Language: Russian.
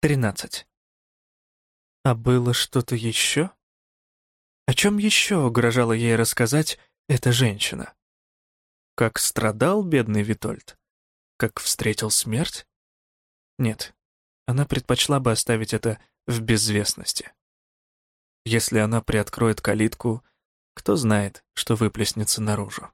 13. А было что-то еще? О чем еще угрожала ей рассказать эта женщина? Как страдал бедный Витольд? Как встретил смерть? Нет, она предпочла бы оставить это в безвестности. Если она приоткроет калитку, кто знает, что выплеснется наружу.